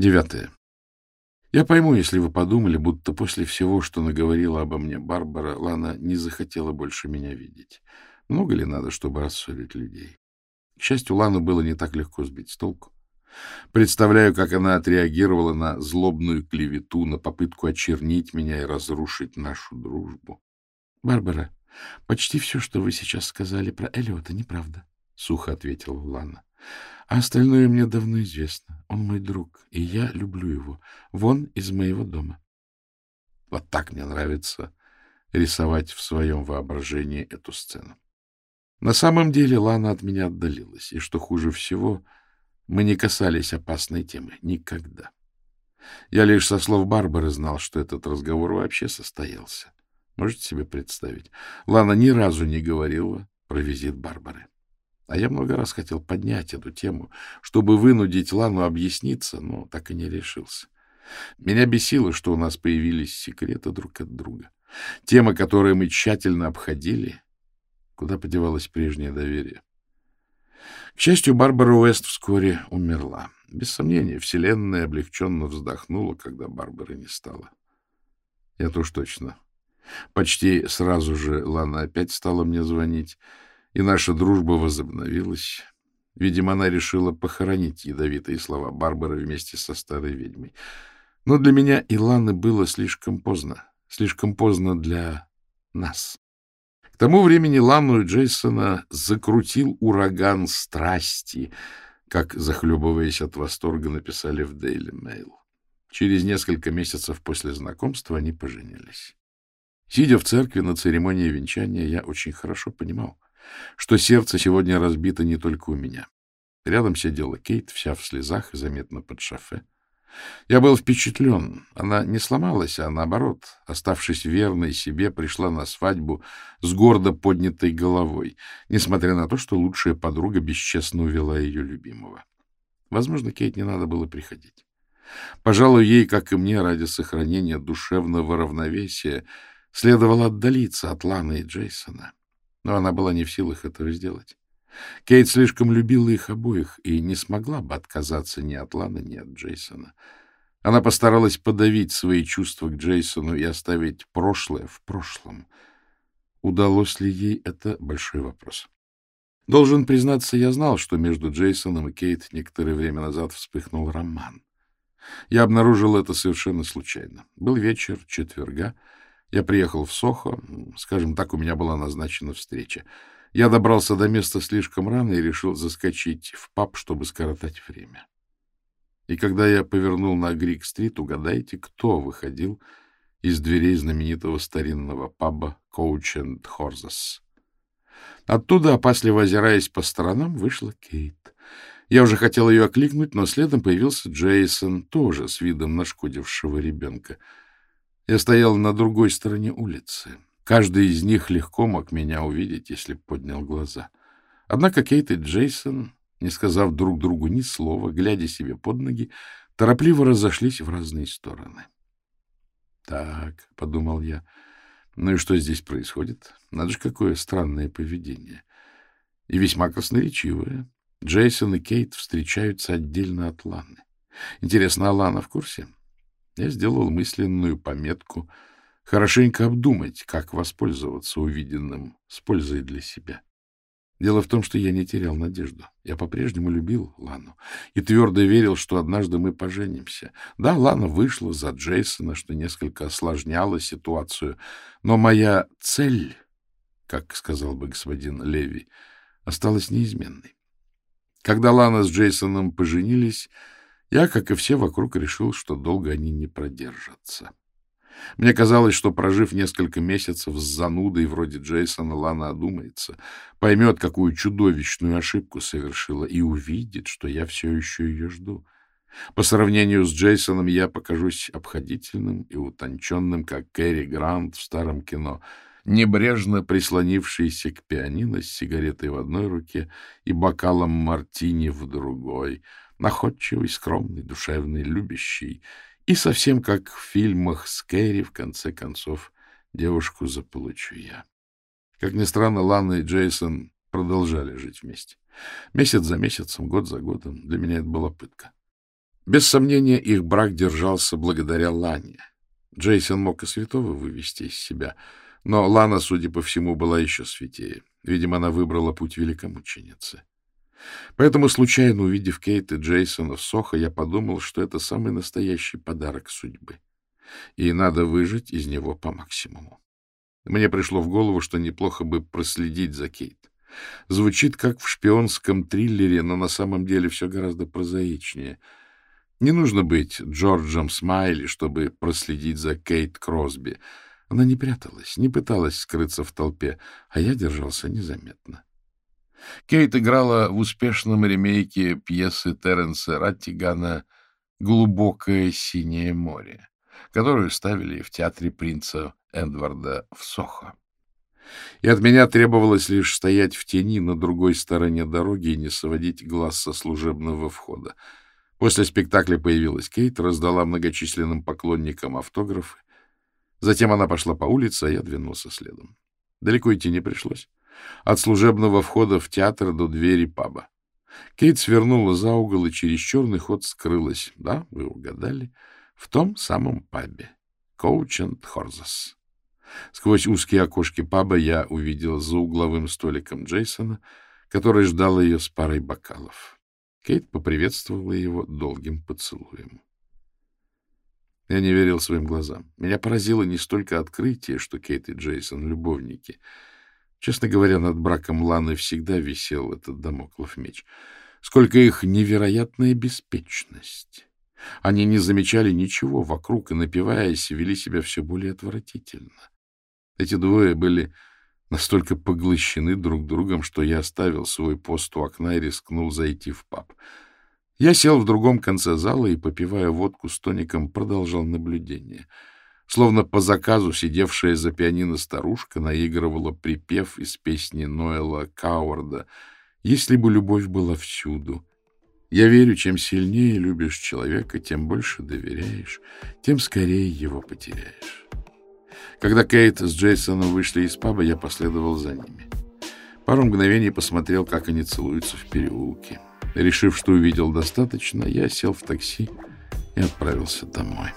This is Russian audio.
Девятое. Я пойму, если вы подумали, будто после всего, что наговорила обо мне Барбара, Лана не захотела больше меня видеть. Много ли надо, чтобы рассорить людей? К счастью, Лану было не так легко сбить с толку. Представляю, как она отреагировала на злобную клевету, на попытку очернить меня и разрушить нашу дружбу. — Барбара, почти все, что вы сейчас сказали про Эллиота, неправда, — сухо ответила Лана. — А остальное мне давно известно. Он мой друг, и я люблю его. Вон из моего дома. Вот так мне нравится рисовать в своем воображении эту сцену. На самом деле Лана от меня отдалилась, и, что хуже всего, мы не касались опасной темы. Никогда. Я лишь со слов Барбары знал, что этот разговор вообще состоялся. Можете себе представить? Лана ни разу не говорила про визит Барбары. А я много раз хотел поднять эту тему, чтобы вынудить Лану объясниться, но так и не решился. Меня бесило, что у нас появились секреты друг от друга. Темы, которые мы тщательно обходили, куда подевалось прежнее доверие. К счастью, Барбара Уэст вскоре умерла. Без сомнения, Вселенная облегченно вздохнула, когда Барбары не стало. Я уж точно. Почти сразу же Лана опять стала мне звонить и наша дружба возобновилась. Видимо, она решила похоронить ядовитые слова Барбары вместе со старой ведьмой. Но для меня и Ланы было слишком поздно. Слишком поздно для нас. К тому времени Лану и Джейсона закрутил ураган страсти, как, захлебываясь от восторга, написали в Daily Mail. Через несколько месяцев после знакомства они поженились. Сидя в церкви на церемонии венчания, я очень хорошо понимал — что сердце сегодня разбито не только у меня. Рядом сидела Кейт, вся в слезах заметно под шофе. Я был впечатлен. Она не сломалась, а наоборот, оставшись верной себе, пришла на свадьбу с гордо поднятой головой, несмотря на то, что лучшая подруга бесчестно увела ее любимого. Возможно, Кейт не надо было приходить. Пожалуй, ей, как и мне, ради сохранения душевного равновесия, следовало отдалиться от Ланы и Джейсона. Но она была не в силах этого сделать. Кейт слишком любила их обоих и не смогла бы отказаться ни от Ланы, ни от Джейсона. Она постаралась подавить свои чувства к Джейсону и оставить прошлое в прошлом. Удалось ли ей это — большой вопрос. Должен признаться, я знал, что между Джейсоном и Кейт некоторое время назад вспыхнул роман. Я обнаружил это совершенно случайно. Был вечер четверга, я приехал в Сохо, скажем так, у меня была назначена встреча. Я добрался до места слишком рано и решил заскочить в паб, чтобы скоротать время. И когда я повернул на Грик-стрит, угадайте, кто выходил из дверей знаменитого старинного паба «Коуч энд Хорзес». Оттуда, опасливо озираясь по сторонам, вышла Кейт. Я уже хотел ее окликнуть, но следом появился Джейсон, тоже с видом нашкодившего ребенка — я стоял на другой стороне улицы. Каждый из них легко мог меня увидеть, если поднял глаза. Однако Кейт и Джейсон, не сказав друг другу ни слова, глядя себе под ноги, торопливо разошлись в разные стороны. «Так», — подумал я, — «ну и что здесь происходит? Надо же, какое странное поведение. И весьма красноречивое. Джейсон и Кейт встречаются отдельно от Ланы. Интересно, Лана в курсе?» Я сделал мысленную пометку хорошенько обдумать, как воспользоваться увиденным с пользой для себя. Дело в том, что я не терял надежду. Я по-прежнему любил Лану и твердо верил, что однажды мы поженимся. Да, Лана вышла за Джейсона, что несколько осложняло ситуацию, но моя цель, как сказал бы господин Леви, осталась неизменной. Когда Лана с Джейсоном поженились, я, как и все вокруг, решил, что долго они не продержатся. Мне казалось, что, прожив несколько месяцев с занудой вроде Джейсона, Лана одумается, поймет, какую чудовищную ошибку совершила, и увидит, что я все еще ее жду. По сравнению с Джейсоном я покажусь обходительным и утонченным, как Кэрри Грант в старом кино, небрежно прислонившийся к пианино с сигаретой в одной руке и бокалом мартини в другой — находчивый, скромный, душевный, любящий. И совсем как в фильмах с Кэрри, в конце концов, девушку заполучу я. Как ни странно, Лана и Джейсон продолжали жить вместе. Месяц за месяцем, год за годом. Для меня это была пытка. Без сомнения, их брак держался благодаря Лане. Джейсон мог и святого вывести из себя, но Лана, судя по всему, была еще святее. Видимо, она выбрала путь великомученицы. Поэтому, случайно увидев Кейт и Джейсона в Сохо, я подумал, что это самый настоящий подарок судьбы, и надо выжить из него по максимуму. Мне пришло в голову, что неплохо бы проследить за Кейт. Звучит как в шпионском триллере, но на самом деле все гораздо прозаичнее. Не нужно быть Джорджем Смайли, чтобы проследить за Кейт Кросби. Она не пряталась, не пыталась скрыться в толпе, а я держался незаметно. Кейт играла в успешном ремейке пьесы Терренса Раттигана «Глубокое синее море», которую ставили в театре принца Эдварда в Сохо. И от меня требовалось лишь стоять в тени на другой стороне дороги и не сводить глаз со служебного входа. После спектакля появилась Кейт, раздала многочисленным поклонникам автографы. Затем она пошла по улице, а я двинулся следом. Далеко идти не пришлось. От служебного входа в театр до двери паба. Кейт свернула за угол и через черный ход скрылась. Да, вы угадали. В том самом пабе. Коучент Хорзас. Сквозь узкие окошки паба я увидел за угловым столиком Джейсона, который ждал ее с парой бокалов. Кейт поприветствовала его долгим поцелуем. Я не верил своим глазам. Меня поразило не столько открытие, что Кейт и Джейсон — любовники — Честно говоря, над браком Ланы всегда висел этот домоклов меч. Сколько их невероятная беспечность! Они не замечали ничего вокруг и, напиваясь, вели себя все более отвратительно. Эти двое были настолько поглощены друг другом, что я оставил свой пост у окна и рискнул зайти в паб. Я сел в другом конце зала и, попивая водку с тоником, продолжал наблюдение — Словно по заказу сидевшая за пианино старушка наигрывала припев из песни Ноэла Кауарда «Если бы любовь была всюду». Я верю, чем сильнее любишь человека, тем больше доверяешь, тем скорее его потеряешь. Когда Кейт с Джейсоном вышли из паба, я последовал за ними. Пару мгновений посмотрел, как они целуются в переулке. Решив, что увидел достаточно, я сел в такси и отправился домой.